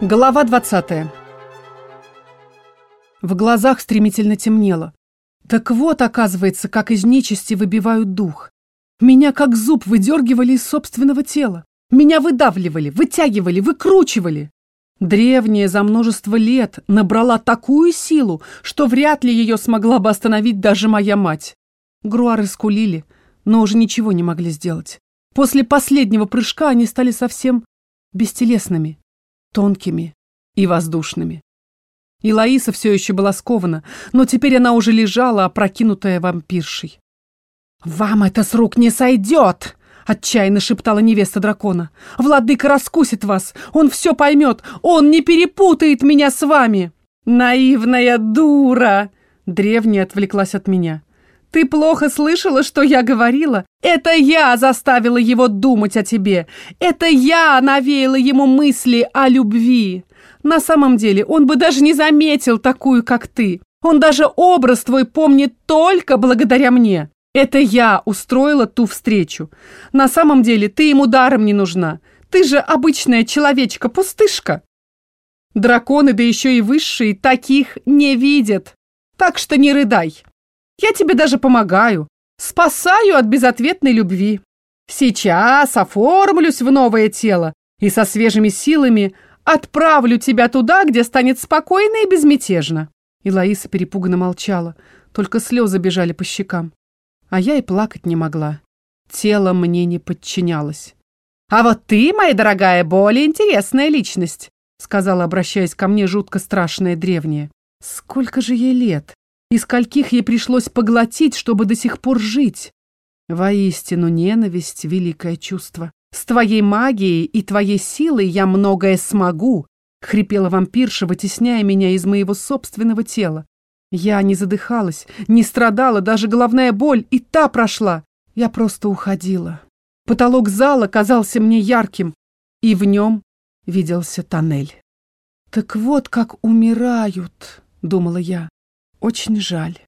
Глава 20 В глазах стремительно темнело. Так вот, оказывается, как из нечисти выбивают дух. Меня как зуб выдергивали из собственного тела. Меня выдавливали, вытягивали, выкручивали. Древняя за множество лет набрала такую силу, что вряд ли ее смогла бы остановить даже моя мать. Груары скулили, но уже ничего не могли сделать. После последнего прыжка они стали совсем бестелесными тонкими и воздушными. И Лаиса все еще была скована, но теперь она уже лежала, опрокинутая вампиршей. «Вам это с рук не сойдет!» — отчаянно шептала невеста дракона. «Владыка раскусит вас! Он все поймет! Он не перепутает меня с вами!» «Наивная дура!» — древняя отвлеклась от меня. Ты плохо слышала, что я говорила? Это я заставила его думать о тебе. Это я навеяла ему мысли о любви. На самом деле, он бы даже не заметил такую, как ты. Он даже образ твой помнит только благодаря мне. Это я устроила ту встречу. На самом деле, ты ему даром не нужна. Ты же обычная человечка-пустышка. Драконы, да еще и высшие, таких не видят. Так что не рыдай. Я тебе даже помогаю, спасаю от безответной любви. Сейчас оформлюсь в новое тело и со свежими силами отправлю тебя туда, где станет спокойно и безмятежно». И Лаиса перепуганно молчала, только слезы бежали по щекам. А я и плакать не могла. Тело мне не подчинялось. «А вот ты, моя дорогая, более интересная личность», сказала, обращаясь ко мне жутко страшная древняя. «Сколько же ей лет?» И скольких ей пришлось поглотить, чтобы до сих пор жить. Воистину, ненависть — великое чувство. С твоей магией и твоей силой я многое смогу, хрипела вампирша, вытесняя меня из моего собственного тела. Я не задыхалась, не страдала, даже головная боль и та прошла. Я просто уходила. Потолок зала казался мне ярким, и в нем виделся тоннель. «Так вот как умирают», — думала я. Очень жаль.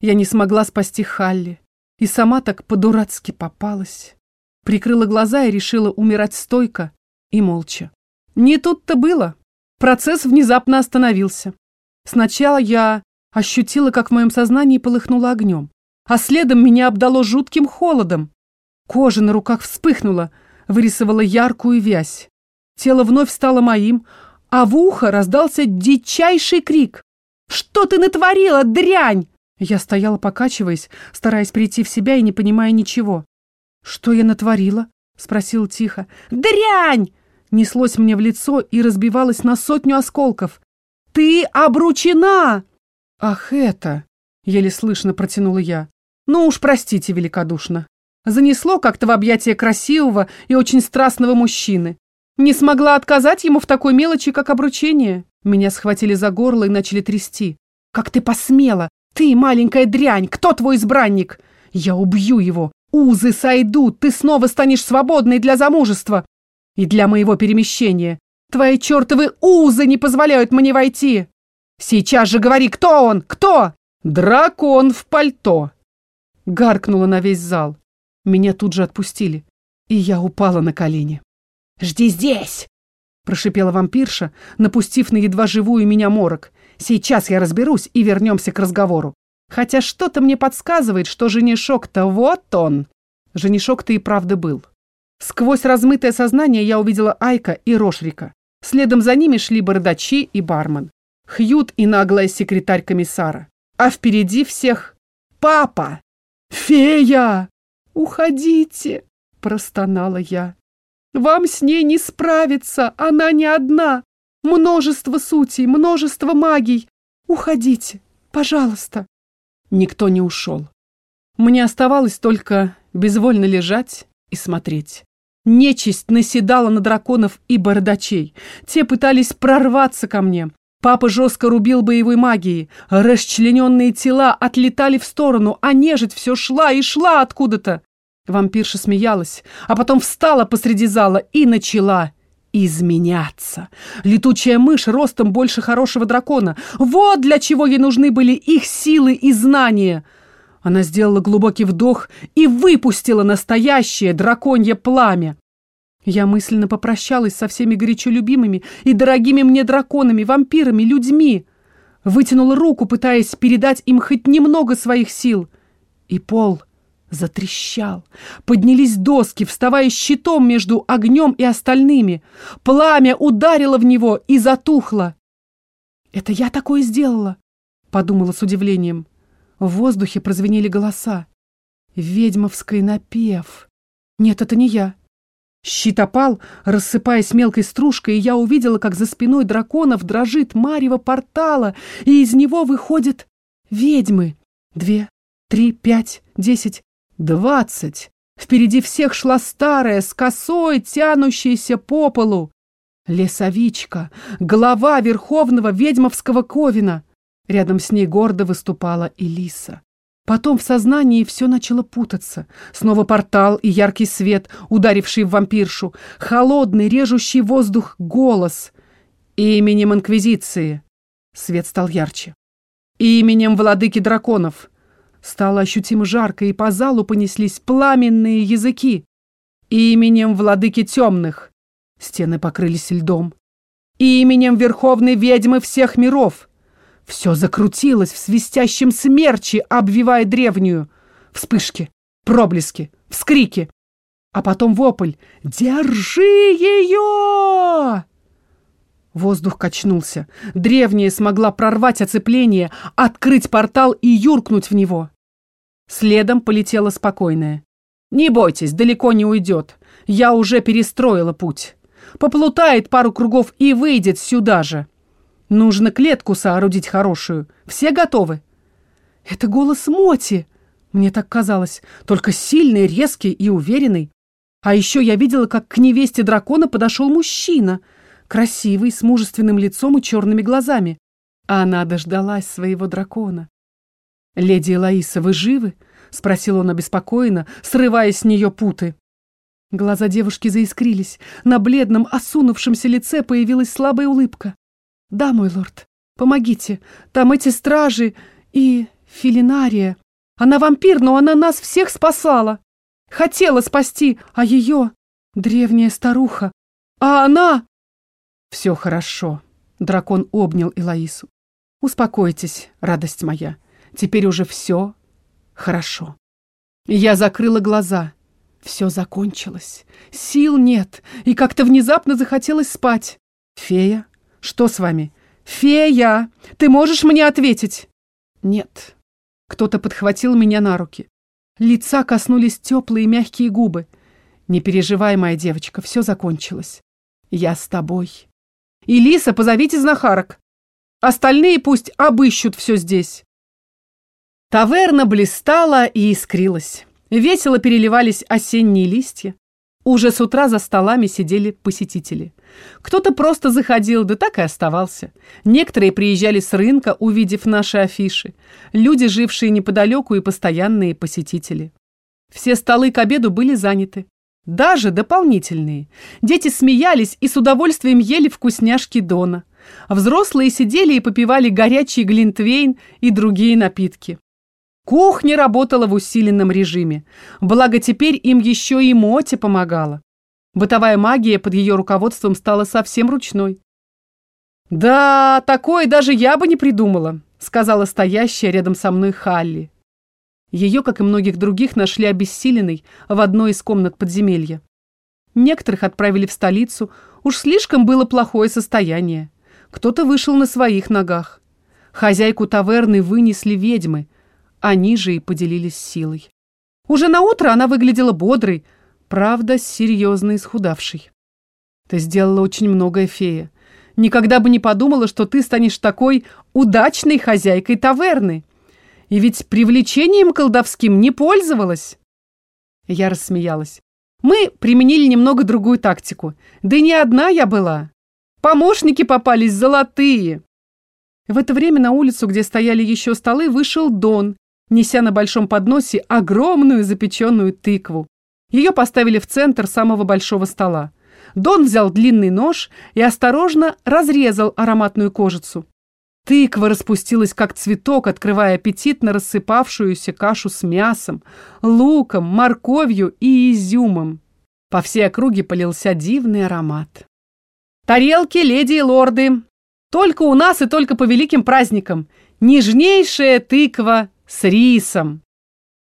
Я не смогла спасти Халли. И сама так по-дурацки попалась. Прикрыла глаза и решила умирать стойко и молча. Не тут-то было. Процесс внезапно остановился. Сначала я ощутила, как в моем сознании полыхнуло огнем, а следом меня обдало жутким холодом. Кожа на руках вспыхнула, вырисовала яркую вязь. Тело вновь стало моим, а в ухо раздался дичайший крик. Что ты натворила, дрянь?» Я стояла, покачиваясь, стараясь прийти в себя и не понимая ничего. «Что я натворила?» — спросил тихо. «Дрянь!» — неслось мне в лицо и разбивалось на сотню осколков. «Ты обручена!» «Ах, это!» — еле слышно протянула я. «Ну уж простите великодушно. Занесло как-то в объятия красивого и очень страстного мужчины. Не смогла отказать ему в такой мелочи, как обручение. Меня схватили за горло и начали трясти. «Как ты посмела! Ты, маленькая дрянь! Кто твой избранник? Я убью его! Узы сойдут! Ты снова станешь свободной для замужества! И для моего перемещения! Твои чертовы узы не позволяют мне войти! Сейчас же говори, кто он? Кто?» «Дракон в пальто!» Гаркнула на весь зал. Меня тут же отпустили, и я упала на колени. «Жди здесь!» прошипела вампирша, напустив на едва живую меня морок. «Сейчас я разберусь и вернемся к разговору. Хотя что-то мне подсказывает, что женишок-то вот он!» Женишок-то и правда был. Сквозь размытое сознание я увидела Айка и Рошрика. Следом за ними шли бардачи и бармен. Хьют и наглая секретарь комиссара. А впереди всех папа! Фея! Уходите! Простонала я. Вам с ней не справиться, она не одна. Множество сутей, множество магий. Уходите, пожалуйста. Никто не ушел. Мне оставалось только безвольно лежать и смотреть. Нечисть наседала на драконов и бородачей. Те пытались прорваться ко мне. Папа жестко рубил боевой магией. Расчлененные тела отлетали в сторону, а нежить все шла и шла откуда-то. Вампирша смеялась, а потом встала посреди зала и начала изменяться. Летучая мышь ростом больше хорошего дракона. Вот для чего ей нужны были их силы и знания. Она сделала глубокий вдох и выпустила настоящее драконье пламя. Я мысленно попрощалась со всеми горячо любимыми и дорогими мне драконами, вампирами, людьми. Вытянула руку, пытаясь передать им хоть немного своих сил. И пол затрещал. Поднялись доски, вставая щитом между огнем и остальными. Пламя ударило в него и затухло. «Это я такое сделала?» — подумала с удивлением. В воздухе прозвенели голоса. «Ведьмовский напев». «Нет, это не я». Щит опал, рассыпаясь мелкой стружкой, и я увидела, как за спиной драконов дрожит марево портала, и из него выходят ведьмы. Две, три, пять, десять, двадцать. Впереди всех шла старая, с косой, тянущаяся по полу. Лесовичка, глава Верховного ведьмовского ковина. Рядом с ней гордо выступала Элиса. Потом в сознании все начало путаться. Снова портал и яркий свет, ударивший в вампиршу. Холодный, режущий воздух голос. Именем Инквизиции. Свет стал ярче. Именем владыки драконов. Стало ощутимо жарко, и по залу понеслись пламенные языки. Именем владыки темных. Стены покрылись льдом. Именем верховной ведьмы всех миров. Все закрутилось в свистящем смерче, обвивая древнюю. Вспышки, проблески, вскрики. А потом вопль «Держи ее!» Воздух качнулся. Древняя смогла прорвать оцепление, открыть портал и юркнуть в него. Следом полетела спокойная. «Не бойтесь, далеко не уйдет. Я уже перестроила путь. Поплутает пару кругов и выйдет сюда же». Нужно клетку соорудить хорошую. Все готовы?» «Это голос Моти!» Мне так казалось. Только сильный, резкий и уверенный. А еще я видела, как к невесте дракона подошел мужчина. Красивый, с мужественным лицом и черными глазами. А она дождалась своего дракона. «Леди Элоиса, вы живы?» — спросил он обеспокоенно, срывая с нее путы. Глаза девушки заискрились. На бледном, осунувшемся лице появилась слабая улыбка. «Да, мой лорд, помогите. Там эти стражи и Филинария. Она вампир, но она нас всех спасала. Хотела спасти, а ее древняя старуха. А она...» «Все хорошо», — дракон обнял Элоису. «Успокойтесь, радость моя. Теперь уже все хорошо». Я закрыла глаза. Все закончилось. Сил нет, и как-то внезапно захотелось спать. Фея «Что с вами?» «Фея! Ты можешь мне ответить?» «Нет». Кто-то подхватил меня на руки. Лица коснулись теплые мягкие губы. «Не переживай, моя девочка, все закончилось. Я с тобой». «Илиса, позовите знахарок. Остальные пусть обыщут все здесь». Таверна блистала и искрилась. Весело переливались осенние листья. Уже с утра за столами сидели посетители. Кто-то просто заходил, да так и оставался. Некоторые приезжали с рынка, увидев наши афиши. Люди, жившие неподалеку и постоянные посетители. Все столы к обеду были заняты. Даже дополнительные. Дети смеялись и с удовольствием ели вкусняшки Дона. Взрослые сидели и попивали горячий глинтвейн и другие напитки. Кухня работала в усиленном режиме. Благо теперь им еще и Моти помогала. Бытовая магия под ее руководством стала совсем ручной. «Да, такое даже я бы не придумала», сказала стоящая рядом со мной Халли. Ее, как и многих других, нашли обессиленной в одной из комнат подземелья. Некоторых отправили в столицу, уж слишком было плохое состояние. Кто-то вышел на своих ногах. Хозяйку таверны вынесли ведьмы, они же и поделились силой. Уже на утро она выглядела бодрой, правда, серьезно исхудавшей. Ты сделала очень многое, фея. Никогда бы не подумала, что ты станешь такой удачной хозяйкой таверны. И ведь привлечением колдовским не пользовалась. Я рассмеялась. Мы применили немного другую тактику. Да и не одна я была. Помощники попались золотые. В это время на улицу, где стояли еще столы, вышел Дон неся на большом подносе огромную запеченную тыкву. Ее поставили в центр самого большого стола. Дон взял длинный нож и осторожно разрезал ароматную кожицу. Тыква распустилась, как цветок, открывая аппетит на рассыпавшуюся кашу с мясом, луком, морковью и изюмом. По всей округе полился дивный аромат. «Тарелки, леди и лорды! Только у нас и только по великим праздникам! Нежнейшая тыква с рисом!»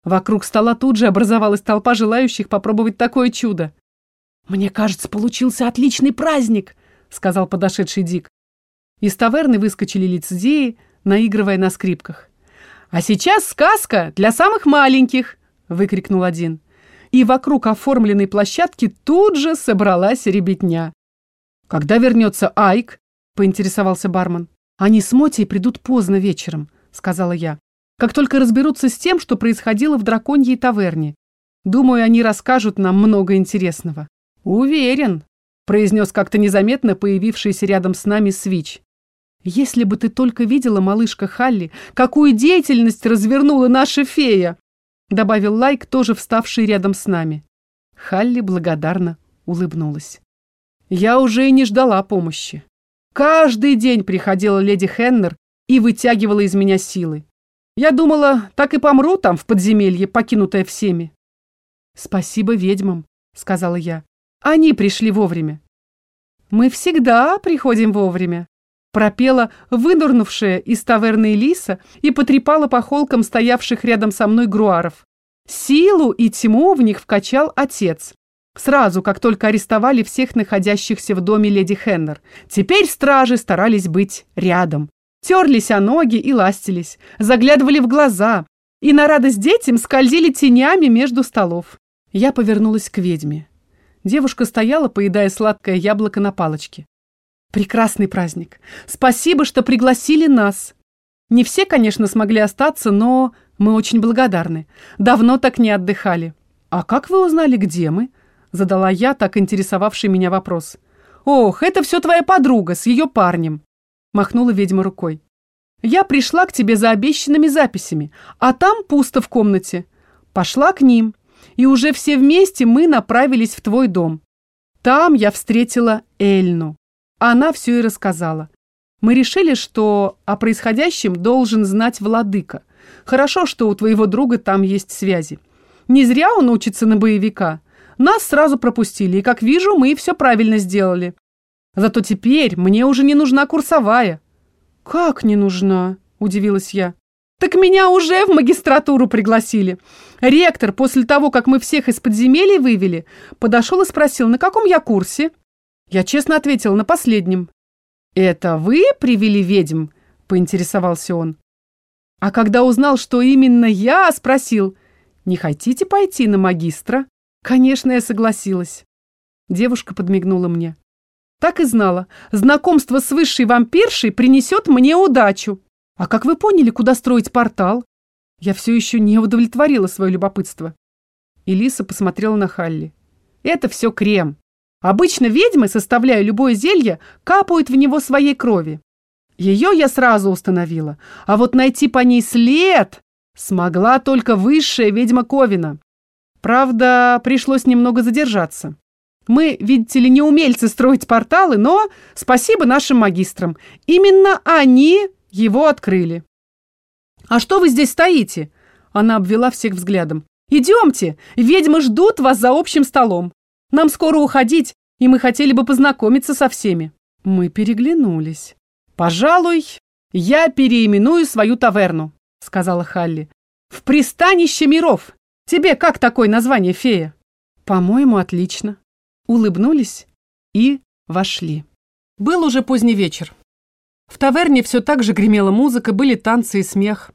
Вокруг стола тут же образовалась толпа желающих попробовать такое чудо. «Мне кажется, получился отличный праздник!» — сказал подошедший Дик. Из таверны выскочили лицедеи, наигрывая на скрипках. «А сейчас сказка для самых маленьких!» — выкрикнул один. И вокруг оформленной площадки тут же собралась ребятня. «Когда вернется Айк?» — поинтересовался бармен. «Они с Мотей придут поздно вечером», — сказала я. «Как только разберутся с тем, что происходило в драконьей таверне. Думаю, они расскажут нам много интересного». «Уверен», — произнес как-то незаметно появившийся рядом с нами Свич. «Если бы ты только видела, малышка Халли, какую деятельность развернула наша фея!» добавил Лайк, тоже вставший рядом с нами. Халли благодарно улыбнулась. Я уже и не ждала помощи. Каждый день приходила леди Хеннер и вытягивала из меня силы. Я думала, так и помру там, в подземелье, покинутая всеми. «Спасибо ведьмам», — сказала я. «Они пришли вовремя». «Мы всегда приходим вовремя», пропела вынурнувшая из таверны Лиса и потрепала по холкам стоявших рядом со мной груаров. Силу и тьму в них вкачал отец. Сразу, как только арестовали всех находящихся в доме леди Хеннер. Теперь стражи старались быть рядом. Терлись о ноги и ластились, заглядывали в глаза, и на радость детям скользили тенями между столов. Я повернулась к ведьме. Девушка стояла, поедая сладкое яблоко на палочке. Прекрасный праздник. Спасибо, что пригласили нас. Не все, конечно, смогли остаться, но мы очень благодарны. Давно так не отдыхали. А как вы узнали, где мы? Задала я так интересовавший меня вопрос. Ох, это все твоя подруга с ее парнем. Махнула ведьма рукой. Я пришла к тебе за обещанными записями, а там пусто в комнате. Пошла к ним, и уже все вместе мы направились в твой дом. Там я встретила Эльну. Она все и рассказала. Мы решили, что о происходящем должен знать владыка. Хорошо, что у твоего друга там есть связи. Не зря он учится на боевика. Нас сразу пропустили, и, как вижу, мы все правильно сделали. Зато теперь мне уже не нужна курсовая». «Как не нужна?» – удивилась я. «Так меня уже в магистратуру пригласили. Ректор, после того, как мы всех из подземелий вывели, подошел и спросил, на каком я курсе?» Я честно ответила на последнем. «Это вы привели ведьм?» – поинтересовался он. А когда узнал, что именно я, спросил, «Не хотите пойти на магистра?» Конечно, я согласилась. Девушка подмигнула мне. Так и знала, знакомство с высшей вампиршей принесет мне удачу. А как вы поняли, куда строить портал? Я все еще не удовлетворила свое любопытство. Элиса посмотрела на Халли. Это все крем. Обычно ведьмы, составляя любое зелье, капают в него своей крови. Ее я сразу установила, а вот найти по ней след смогла только высшая ведьма Ковина. Правда, пришлось немного задержаться. Мы, видите ли, не умельцы строить порталы, но спасибо нашим магистрам. Именно они его открыли. «А что вы здесь стоите?» Она обвела всех взглядом. «Идемте, ведьмы ждут вас за общим столом. Нам скоро уходить, и мы хотели бы познакомиться со всеми». Мы переглянулись. «Пожалуй, я переименую свою таверну», — сказала Халли. «В пристанище миров. Тебе как такое название, фея?» «По-моему, отлично». Улыбнулись и вошли. Был уже поздний вечер. В таверне все так же гремела музыка, были танцы и смех.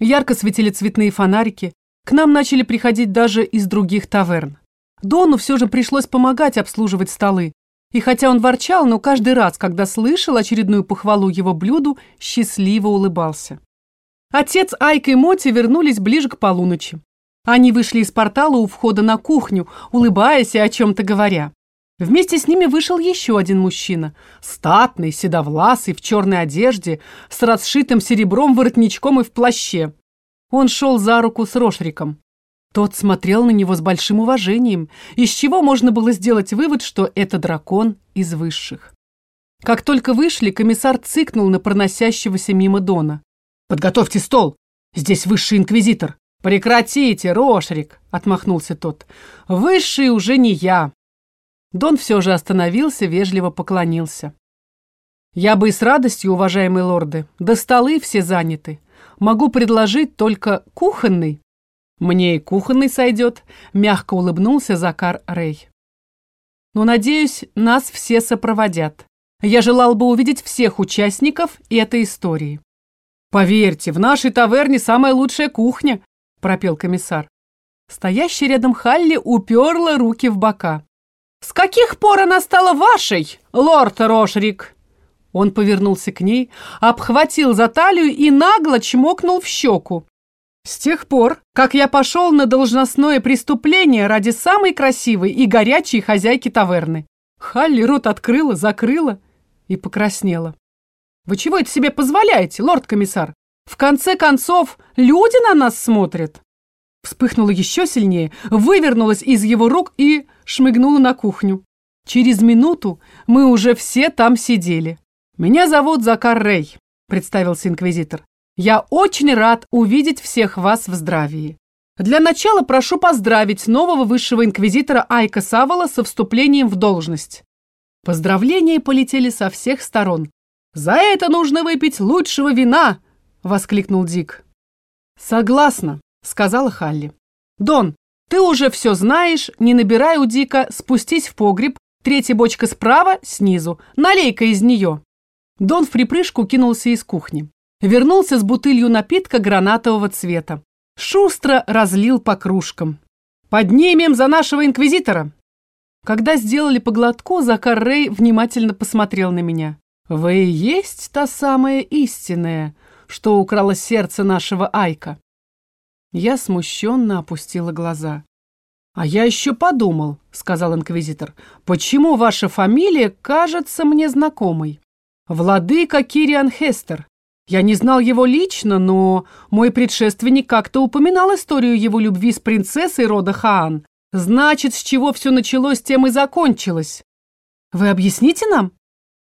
Ярко светили цветные фонарики. К нам начали приходить даже из других таверн. Дону все же пришлось помогать обслуживать столы. И хотя он ворчал, но каждый раз, когда слышал очередную похвалу его блюду, счастливо улыбался. Отец Айка и Моти вернулись ближе к полуночи. Они вышли из портала у входа на кухню, улыбаясь и о чем-то говоря. Вместе с ними вышел еще один мужчина, статный, седовласый, в черной одежде, с расшитым серебром воротничком и в плаще. Он шел за руку с Рошриком. Тот смотрел на него с большим уважением, из чего можно было сделать вывод, что это дракон из высших. Как только вышли, комиссар цыкнул на проносящегося мимо Дона. «Подготовьте стол! Здесь высший инквизитор! «Прекратите, Рошрик!» — отмахнулся тот. «Высший уже не я!» Дон все же остановился, вежливо поклонился. «Я бы и с радостью, уважаемые лорды, да столы все заняты. Могу предложить только кухонный». «Мне и кухонный сойдет», — мягко улыбнулся Закар Рей. «Но, надеюсь, нас все сопроводят. Я желал бы увидеть всех участников этой истории». «Поверьте, в нашей таверне самая лучшая кухня», пропел комиссар. Стоящий рядом Халли уперла руки в бока. «С каких пор она стала вашей, лорд Рошрик?» Он повернулся к ней, обхватил за талию и нагло чмокнул в щеку. «С тех пор, как я пошел на должностное преступление ради самой красивой и горячей хозяйки таверны». Халли рот открыла, закрыла и покраснела. «Вы чего это себе позволяете, лорд-комиссар? В конце концов, люди на нас смотрят. Вспыхнула еще сильнее, вывернулась из его рук и шмыгнула на кухню. Через минуту мы уже все там сидели. «Меня зовут Закар Рей», — представился инквизитор. «Я очень рад увидеть всех вас в здравии. Для начала прошу поздравить нового высшего инквизитора Айка Савола со вступлением в должность». Поздравления полетели со всех сторон. «За это нужно выпить лучшего вина!» Воскликнул Дик. Согласна, сказала Халли. Дон, ты уже все знаешь, не набирай у Дика, спустись в погреб, третья бочка справа, снизу, налей-ка из нее. Дон в припрыжку кинулся из кухни. Вернулся с бутылью напитка гранатового цвета. Шустро разлил по кружкам. «Поднимем за нашего инквизитора!» Когда сделали по глотку, Закар Рей внимательно посмотрел на меня. «Вы и есть та самая истинная, что украло сердце нашего Айка. Я смущенно опустила глаза. «А я еще подумал», — сказал инквизитор, «почему ваша фамилия кажется мне знакомой? Владыка Кириан Хестер. Я не знал его лично, но мой предшественник как-то упоминал историю его любви с принцессой рода Хаан. Значит, с чего все началось, тем и закончилось. Вы объясните нам?»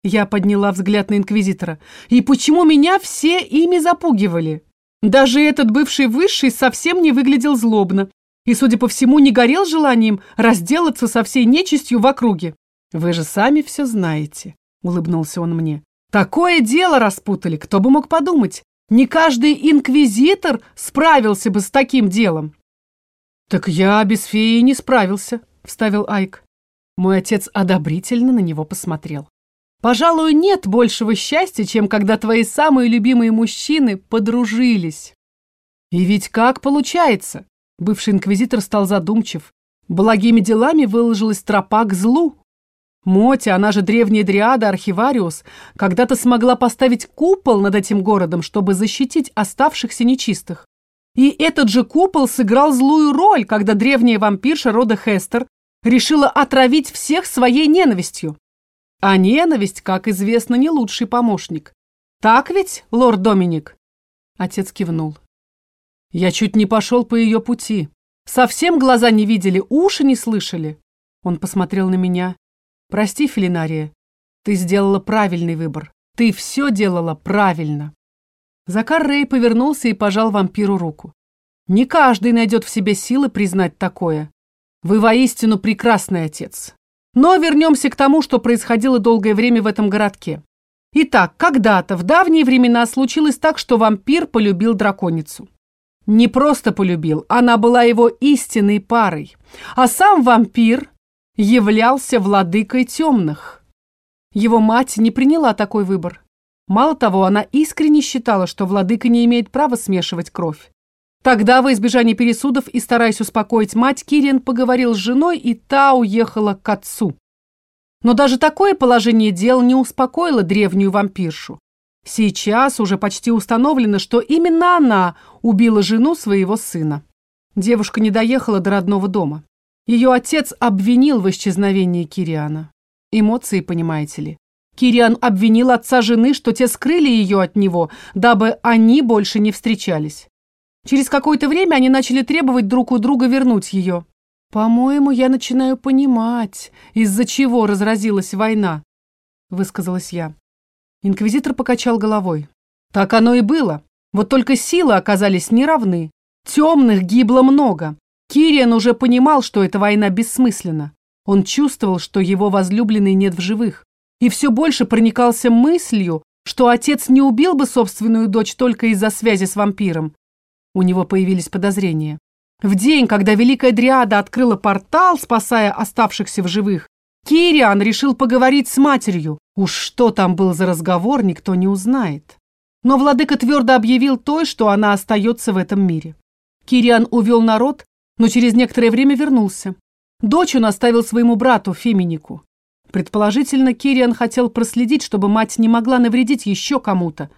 Я подняла взгляд на инквизитора. «И почему меня все ими запугивали? Даже этот бывший высший совсем не выглядел злобно и, судя по всему, не горел желанием разделаться со всей нечистью в округе. Вы же сами все знаете», — улыбнулся он мне. «Такое дело распутали, кто бы мог подумать. Не каждый инквизитор справился бы с таким делом». «Так я без феи не справился», — вставил Айк. Мой отец одобрительно на него посмотрел. Пожалуй, нет большего счастья, чем когда твои самые любимые мужчины подружились. И ведь как получается? Бывший инквизитор стал задумчив. Благими делами выложилась тропа к злу. Мотя, она же древняя дриада Архивариус, когда-то смогла поставить купол над этим городом, чтобы защитить оставшихся нечистых. И этот же купол сыграл злую роль, когда древняя вампирша рода Хестер решила отравить всех своей ненавистью. А ненависть, как известно, не лучший помощник. Так ведь, лорд Доминик?» Отец кивнул. «Я чуть не пошел по ее пути. Совсем глаза не видели, уши не слышали». Он посмотрел на меня. «Прости, Филинария, ты сделала правильный выбор. Ты все делала правильно». Закар Рей повернулся и пожал вампиру руку. «Не каждый найдет в себе силы признать такое. Вы воистину прекрасный отец. Но вернемся к тому, что происходило долгое время в этом городке. Итак, когда-то, в давние времена, случилось так, что вампир полюбил драконицу. Не просто полюбил, она была его истинной парой. А сам вампир являлся владыкой темных. Его мать не приняла такой выбор. Мало того, она искренне считала, что владыка не имеет права смешивать кровь. Тогда, во избежание пересудов и стараясь успокоить мать, Кириан поговорил с женой, и та уехала к отцу. Но даже такое положение дел не успокоило древнюю вампиршу. Сейчас уже почти установлено, что именно она убила жену своего сына. Девушка не доехала до родного дома. Ее отец обвинил в исчезновении Кириана. Эмоции, понимаете ли. Кириан обвинил отца жены, что те скрыли ее от него, дабы они больше не встречались. Через какое-то время они начали требовать друг у друга вернуть ее. «По-моему, я начинаю понимать, из-за чего разразилась война», — высказалась я. Инквизитор покачал головой. «Так оно и было. Вот только силы оказались неравны. Темных гибло много. Кириан уже понимал, что эта война бессмысленна. Он чувствовал, что его возлюбленной нет в живых. И все больше проникался мыслью, что отец не убил бы собственную дочь только из-за связи с вампиром. У него появились подозрения. В день, когда Великая Дриада открыла портал, спасая оставшихся в живых, Кириан решил поговорить с матерью. Уж что там был за разговор, никто не узнает. Но владыка твердо объявил той, что она остается в этом мире. Кириан увел народ, но через некоторое время вернулся. Дочь он оставил своему брату, Феминику. Предположительно, Кириан хотел проследить, чтобы мать не могла навредить еще кому-то.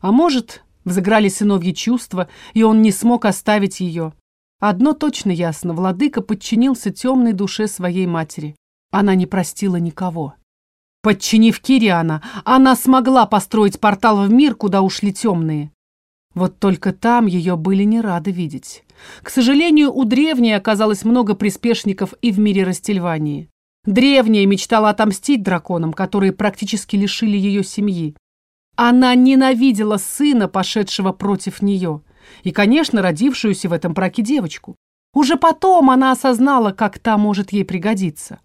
А может, взыграли сыновьи чувства, и он не смог оставить ее. Одно точно ясно, владыка подчинился темной душе своей матери. Она не простила никого. Подчинив Кириана, она смогла построить портал в мир, куда ушли темные. Вот только там ее были не рады видеть. К сожалению, у древней оказалось много приспешников и в мире Растельвании. Древняя мечтала отомстить драконам, которые практически лишили ее семьи. Она ненавидела сына, пошедшего против нее, и, конечно, родившуюся в этом браке девочку. Уже потом она осознала, как та может ей пригодиться.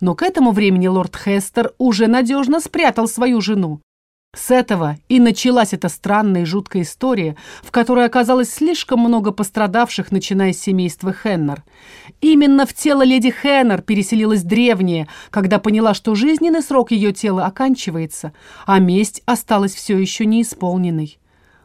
Но к этому времени лорд Хестер уже надежно спрятал свою жену, с этого и началась эта странная и жуткая история, в которой оказалось слишком много пострадавших, начиная с семейства Хеннер. Именно в тело леди Хеннер переселилась древняя, когда поняла, что жизненный срок ее тела оканчивается, а месть осталась все еще неисполненной.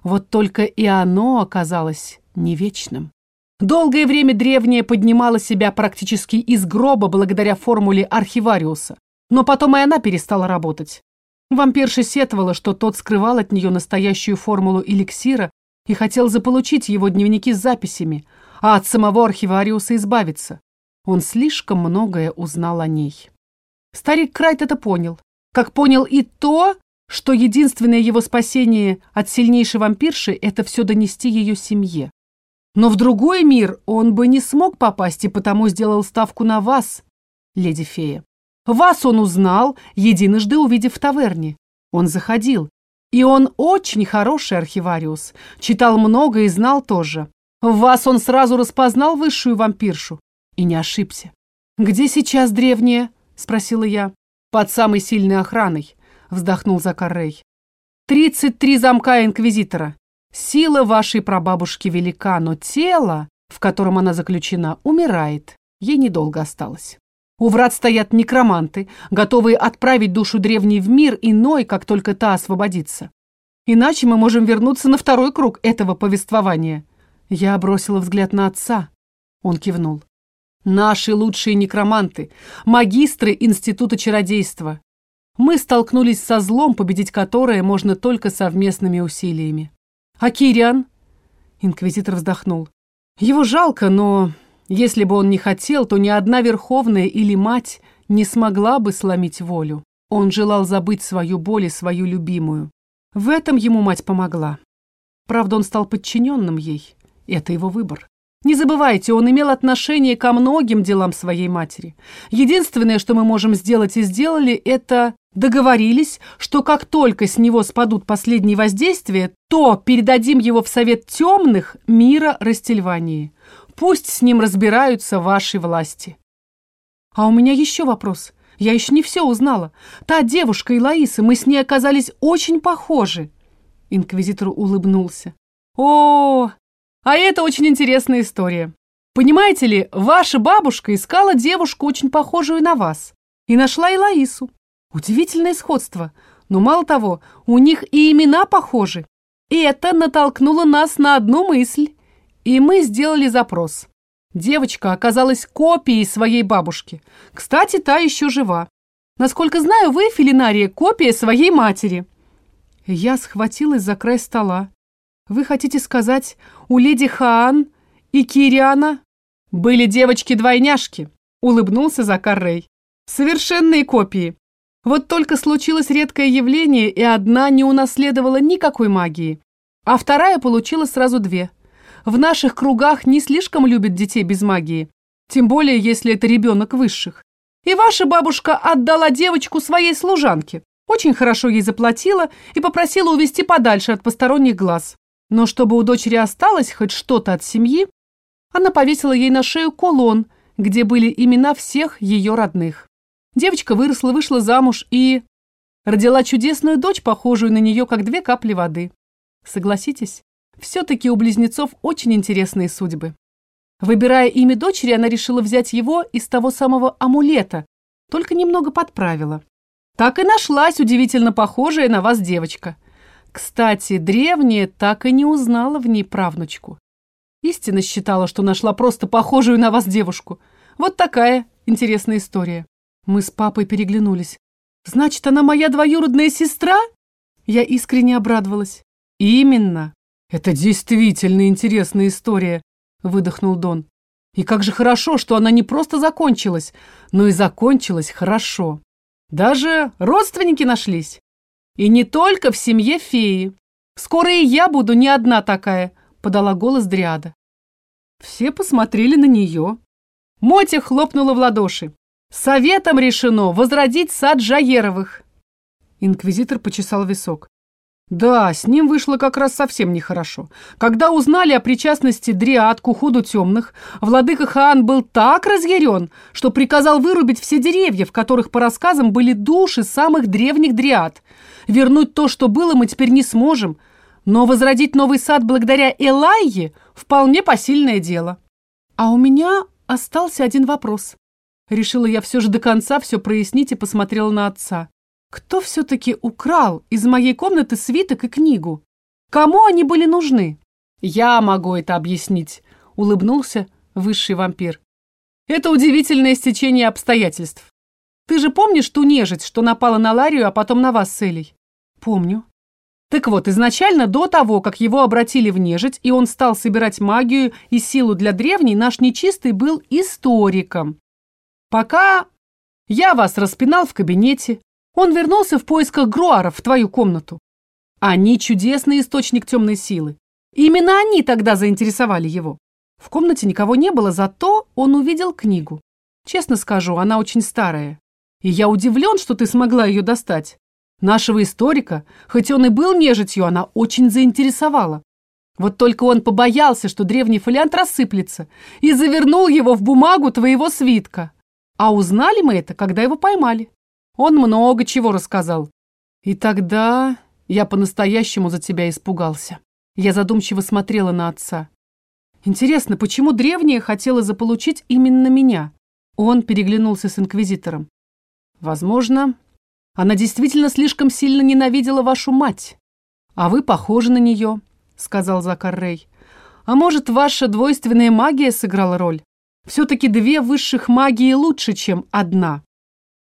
Вот только и оно оказалось не вечным. Долгое время древняя поднимала себя практически из гроба благодаря формуле архивариуса, но потом и она перестала работать. Вампирша сетовала, что тот скрывал от нее настоящую формулу эликсира и хотел заполучить его дневники с записями, а от самого архивариуса избавиться. Он слишком многое узнал о ней. Старик Крайт это понял. Как понял и то, что единственное его спасение от сильнейшей вампирши – это все донести ее семье. Но в другой мир он бы не смог попасть и потому сделал ставку на вас, леди фея. Вас он узнал, единожды увидев в таверне. Он заходил. И он очень хороший архивариус. Читал много и знал тоже. Вас он сразу распознал высшую вампиршу. И не ошибся. «Где сейчас древняя?» — спросила я. «Под самой сильной охраной», — вздохнул Закаррей. «Тридцать три замка Инквизитора. Сила вашей прабабушки велика, но тело, в котором она заключена, умирает. Ей недолго осталось». У врат стоят некроманты, готовые отправить душу древней в мир иной, как только та освободится. Иначе мы можем вернуться на второй круг этого повествования. Я бросила взгляд на отца. Он кивнул. Наши лучшие некроманты, магистры Института чародейства. Мы столкнулись со злом, победить которое можно только совместными усилиями. А Кириан? Инквизитор вздохнул. Его жалко, но если бы он не хотел, то ни одна верховная или мать не смогла бы сломить волю. Он желал забыть свою боль и свою любимую. В этом ему мать помогла. Правда, он стал подчиненным ей. Это его выбор. Не забывайте, он имел отношение ко многим делам своей матери. Единственное, что мы можем сделать и сделали, это договорились, что как только с него спадут последние воздействия, то передадим его в совет темных мира Растельвании. Пусть с ним разбираются ваши власти. А у меня еще вопрос. Я еще не все узнала. Та девушка и Лаиса, мы с ней оказались очень похожи. Инквизитор улыбнулся. О, а это очень интересная история. Понимаете ли, ваша бабушка искала девушку, очень похожую на вас, и нашла и Лаису. Удивительное сходство. Но мало того, у них и имена похожи. И это натолкнуло нас на одну мысль. И мы сделали запрос. Девочка оказалась копией своей бабушки. Кстати, та еще жива. Насколько знаю, вы, Филинария, копия своей матери. Я схватилась за край стола. Вы хотите сказать, у леди Хаан и Кириана были девочки-двойняшки? Улыбнулся Закар Рэй. Совершенные копии. Вот только случилось редкое явление, и одна не унаследовала никакой магии, а вторая получила сразу две – в наших кругах не слишком любят детей без магии, тем более если это ребенок высших. И ваша бабушка отдала девочку своей служанке, очень хорошо ей заплатила и попросила увести подальше от посторонних глаз. Но чтобы у дочери осталось хоть что-то от семьи, Она повесила ей на шею кулон, где были имена всех ее родных. Девочка выросла, вышла замуж и... Родила чудесную дочь, похожую на нее, как две капли воды. Согласитесь, все-таки у близнецов очень интересные судьбы. Выбирая имя дочери, она решила взять его из того самого амулета, только немного подправила. Так и нашлась удивительно похожая на вас девочка. Кстати, древняя так и не узнала в ней правнучку. Истина считала, что нашла просто похожую на вас девушку. Вот такая интересная история. Мы с папой переглянулись. Значит, она моя двоюродная сестра? Я искренне обрадовалась. Именно. Это действительно интересная история, выдохнул Дон. И как же хорошо, что она не просто закончилась, но и закончилась хорошо. Даже родственники нашлись. И не только в семье феи. Скоро и я буду не одна такая, подала голос Дриада. Все посмотрели на нее. Мотя хлопнула в ладоши. Советом решено возродить сад Жаеровых. Инквизитор почесал висок. Да, с ним вышло как раз совсем нехорошо. Когда узнали о причастности Дриад к уходу темных, владыка Хаан был так разъярен, что приказал вырубить все деревья, в которых, по рассказам, были души самых древних Дриад. Вернуть то, что было, мы теперь не сможем, но возродить новый сад благодаря Элайе вполне посильное дело. А у меня остался один вопрос. Решила я все же до конца все прояснить и посмотрела на отца. Кто все-таки украл из моей комнаты свиток и книгу? Кому они были нужны? Я могу это объяснить, улыбнулся высший вампир. Это удивительное стечение обстоятельств. Ты же помнишь ту нежить, что напала на Ларию, а потом на вас с Элей? Помню. Так вот, изначально до того, как его обратили в нежить, и он стал собирать магию и силу для древней, наш нечистый был историком. Пока я вас распинал в кабинете, он вернулся в поисках груаров в твою комнату. Они чудесный источник темной силы. Именно они тогда заинтересовали его. В комнате никого не было, зато он увидел книгу. Честно скажу, она очень старая. И я удивлен, что ты смогла ее достать. Нашего историка, хоть он и был нежитью, она очень заинтересовала. Вот только он побоялся, что древний фолиант рассыплется, и завернул его в бумагу твоего свитка. А узнали мы это, когда его поймали. Он много чего рассказал. И тогда я по-настоящему за тебя испугался. Я задумчиво смотрела на отца. Интересно, почему древняя хотела заполучить именно меня? Он переглянулся с инквизитором. Возможно, она действительно слишком сильно ненавидела вашу мать. А вы похожи на нее, сказал Закар Рей. А может, ваша двойственная магия сыграла роль? Все-таки две высших магии лучше, чем одна.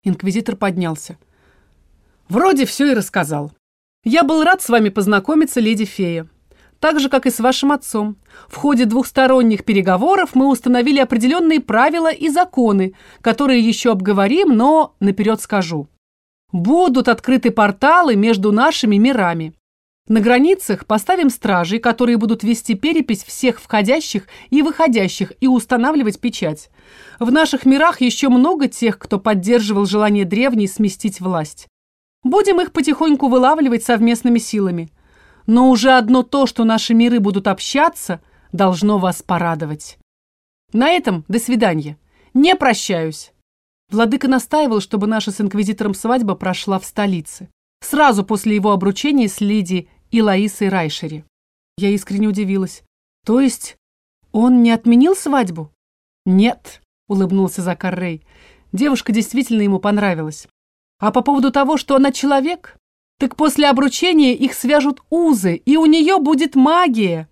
Инквизитор поднялся. «Вроде все и рассказал. Я был рад с вами познакомиться, леди фея. Так же, как и с вашим отцом. В ходе двухсторонних переговоров мы установили определенные правила и законы, которые еще обговорим, но наперед скажу. Будут открыты порталы между нашими мирами. На границах поставим стражей, которые будут вести перепись всех входящих и выходящих и устанавливать печать. В наших мирах еще много тех, кто поддерживал желание древней сместить власть. Будем их потихоньку вылавливать совместными силами. Но уже одно то, что наши миры будут общаться, должно вас порадовать. На этом до свидания. Не прощаюсь. Владыка настаивал, чтобы наша с инквизитором свадьба прошла в столице. Сразу после его обручения с леди и Лаисой Райшери. Я искренне удивилась. То есть он не отменил свадьбу? Нет, улыбнулся Закар Рей. Девушка действительно ему понравилась. А по поводу того, что она человек, так после обручения их свяжут узы, и у нее будет магия.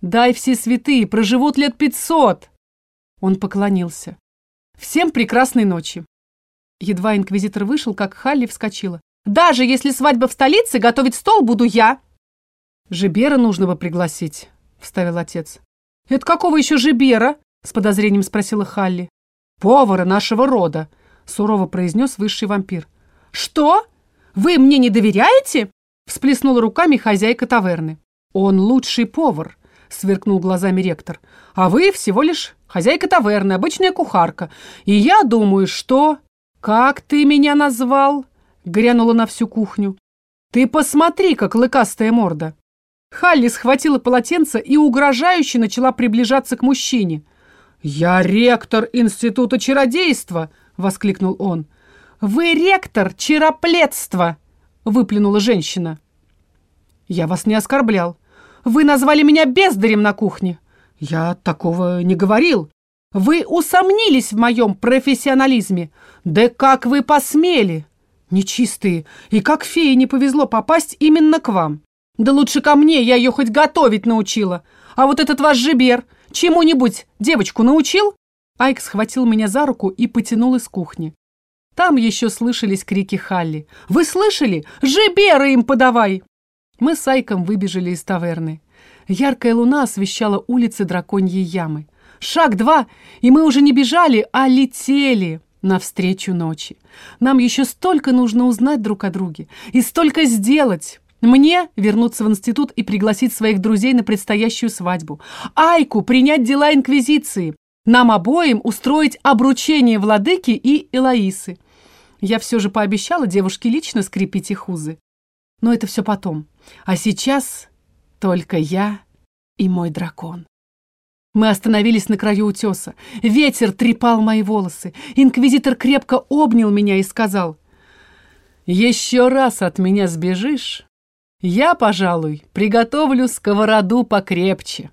Дай все святые, проживут лет пятьсот. Он поклонился. Всем прекрасной ночи. Едва инквизитор вышел, как Халли вскочила. Даже если свадьба в столице, готовить стол буду я. Жибера нужно бы пригласить, вставил отец. Это какого еще Жибера? С подозрением спросила Халли. Повара нашего рода, сурово произнес высший вампир. Что? Вы мне не доверяете? Всплеснула руками хозяйка таверны. Он лучший повар, сверкнул глазами ректор. А вы всего лишь хозяйка таверны, обычная кухарка. И я думаю, что... Как ты меня назвал? Грянула на всю кухню. «Ты посмотри, как лыкастая морда!» Халли схватила полотенце и угрожающе начала приближаться к мужчине. «Я ректор Института чародейства!» — воскликнул он. «Вы ректор чароплетства!» — выплюнула женщина. «Я вас не оскорблял. Вы назвали меня бездарем на кухне. Я такого не говорил. Вы усомнились в моем профессионализме. Да как вы посмели? Нечистые. И как фее не повезло попасть именно к вам. Да лучше ко мне, я ее хоть готовить научила. А вот этот ваш жибер чему-нибудь девочку научил?» Айк схватил меня за руку и потянул из кухни. Там еще слышались крики Халли. «Вы слышали? Жибера им подавай!» Мы с Айком выбежали из таверны. Яркая луна освещала улицы драконьей ямы. Шаг два, и мы уже не бежали, а летели навстречу ночи. Нам еще столько нужно узнать друг о друге и столько сделать. Мне вернуться в институт и пригласить своих друзей на предстоящую свадьбу. Айку принять дела Инквизиции. Нам обоим устроить обручение владыки и Элоисы. Я все же пообещала девушке лично скрепить их узы. Но это все потом. А сейчас только я и мой дракон. Мы остановились на краю утеса. Ветер трепал мои волосы. Инквизитор крепко обнял меня и сказал, «Еще раз от меня сбежишь, я, пожалуй, приготовлю сковороду покрепче.